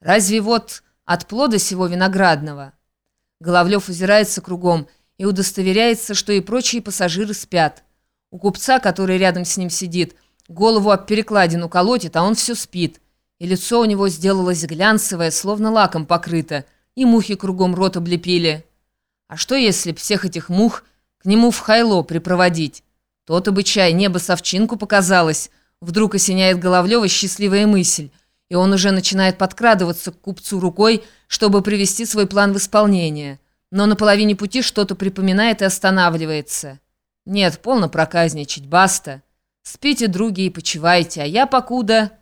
Разве вот от плода сего виноградного? Головлев озирается кругом и удостоверяется, что и прочие пассажиры спят. У купца, который рядом с ним сидит, голову об перекладину колотит, а он все спит. И лицо у него сделалось глянцевое, словно лаком покрыто, и мухи кругом рот облепили. А что, если всех этих мух к нему в хайло припроводить? То-то бы чай, небо совчинку показалось. Вдруг осеняет Головлева счастливая мысль, и он уже начинает подкрадываться к купцу рукой, чтобы привести свой план в исполнение. Но на половине пути что-то припоминает и останавливается. Нет, полно проказничать, баста. Спите, други, и почивайте, а я покуда...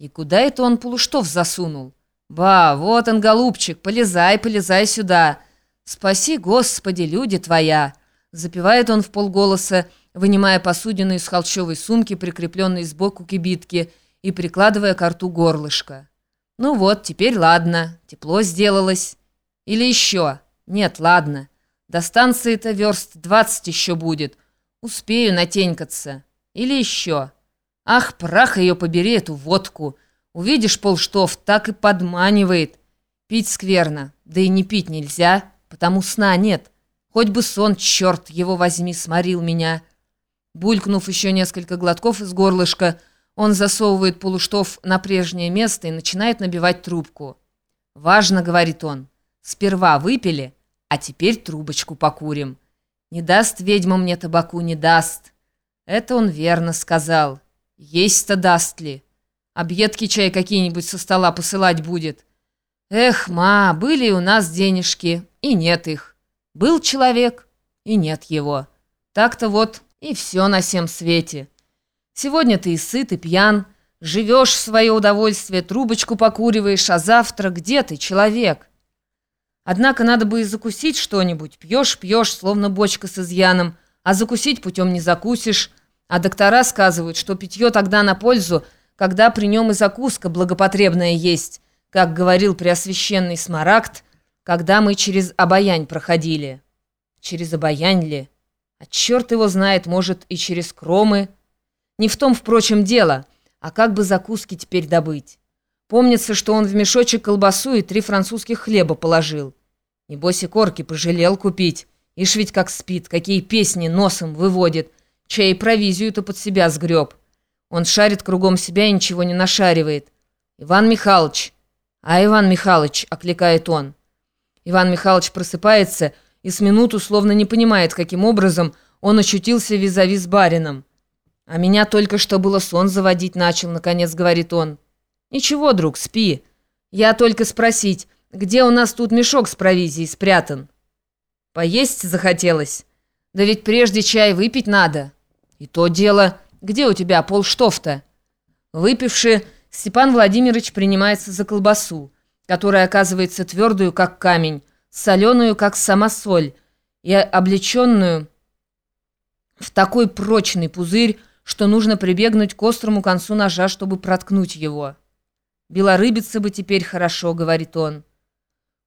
И куда это он полуштов засунул? Ба, вот он, голубчик, полезай, полезай сюда. Спаси, Господи, люди твоя. Запевает он в полголоса, вынимая посудину из холщовой сумки, прикрепленной сбоку кибитки, и прикладывая к рту горлышко. «Ну вот, теперь ладно, тепло сделалось. Или еще? Нет, ладно. До станции-то верст двадцать еще будет. Успею натенькаться. Или еще. Ах, прах ее побери, эту водку. Увидишь полштов, так и подманивает. Пить скверно, да и не пить нельзя, потому сна нет. Хоть бы сон, черт, его возьми, сморил меня». Булькнув еще несколько глотков из горлышка, он засовывает полуштов на прежнее место и начинает набивать трубку. «Важно», — говорит он, — «сперва выпили, а теперь трубочку покурим. Не даст ведьма мне табаку, не даст». Это он верно сказал. Есть-то даст ли? Объедки чай какие-нибудь со стола посылать будет. Эх, ма, были у нас денежки, и нет их. Был человек, и нет его. Так-то вот и все на всем свете». Сегодня ты и сыт, и пьян, живешь в свое удовольствие, трубочку покуриваешь, а завтра где ты, человек? Однако надо бы и закусить что-нибудь. Пьешь, пьешь, словно бочка с изъяном, а закусить путем не закусишь. А доктора сказывают, что питье тогда на пользу, когда при нем и закуска благопотребная есть, как говорил преосвященный Смарагд, когда мы через обаянь проходили. Через обаянь ли? А черт его знает, может, и через кромы, не в том, впрочем, дело, а как бы закуски теперь добыть. Помнится, что он в мешочек колбасу и три французских хлеба положил. Небось и корки пожалел купить. Ишь ведь как спит, какие песни носом выводит. Чай и провизию-то под себя сгреб. Он шарит кругом себя и ничего не нашаривает. «Иван Михайлович!» «А, Иван Михайлович!» — окликает он. Иван Михайлович просыпается и с минуту словно не понимает, каким образом он очутился визави с барином. «А меня только что было сон заводить начал», — наконец говорит он. «Ничего, друг, спи. Я только спросить, где у нас тут мешок с провизией спрятан?» «Поесть захотелось? Да ведь прежде чай выпить надо». «И то дело. Где у тебя полштоф-то?» Выпивши, Степан Владимирович принимается за колбасу, которая оказывается твердую, как камень, соленую, как сама соль, и облеченную в такой прочный пузырь, что нужно прибегнуть к острому концу ножа, чтобы проткнуть его. «Белорыбиться бы теперь хорошо», — говорит он.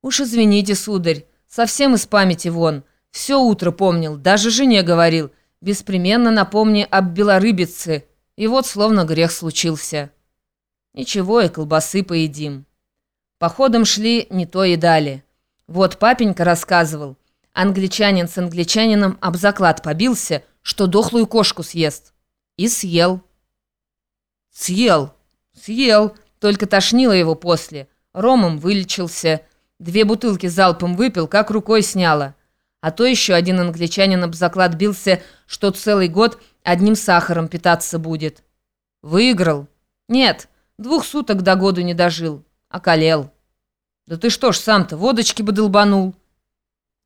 «Уж извините, сударь, совсем из памяти вон. Все утро помнил, даже жене говорил. Беспременно напомни об белорыбице. И вот словно грех случился. Ничего, и колбасы поедим». Походом шли, не то и дали. Вот папенька рассказывал. Англичанин с англичанином об заклад побился, что дохлую кошку съест. И съел. Съел. Съел. Только тошнило его после. Ромом вылечился. Две бутылки залпом выпил, как рукой сняло. А то еще один англичанин об заклад бился, что целый год одним сахаром питаться будет. Выиграл? Нет, двух суток до году не дожил. Околел. Да ты что ж сам-то, водочки бы долбанул.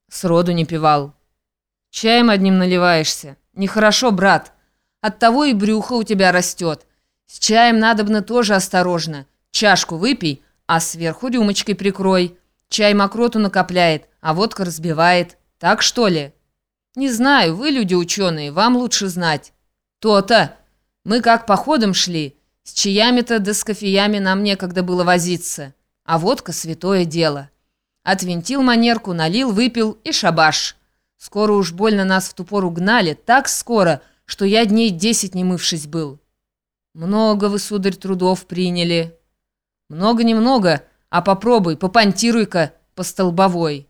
Сроду не пивал. Чаем одним наливаешься. Нехорошо, брат. Оттого и брюхо у тебя растет. С чаем надобно тоже осторожно. Чашку выпей, а сверху рюмочкой прикрой. Чай мокроту накопляет, а водка разбивает. Так что ли? Не знаю, вы люди ученые, вам лучше знать. То-то. Мы как походом шли. С чаями-то да с кофеями нам некогда было возиться. А водка святое дело. Отвинтил манерку, налил, выпил и шабаш. Скоро уж больно нас в ту пору гнали, так скоро, что я дней десять не мывшись был. Много вы, сударь, трудов приняли. Много-немного, А попробуй, попонтируй-ка по столбовой».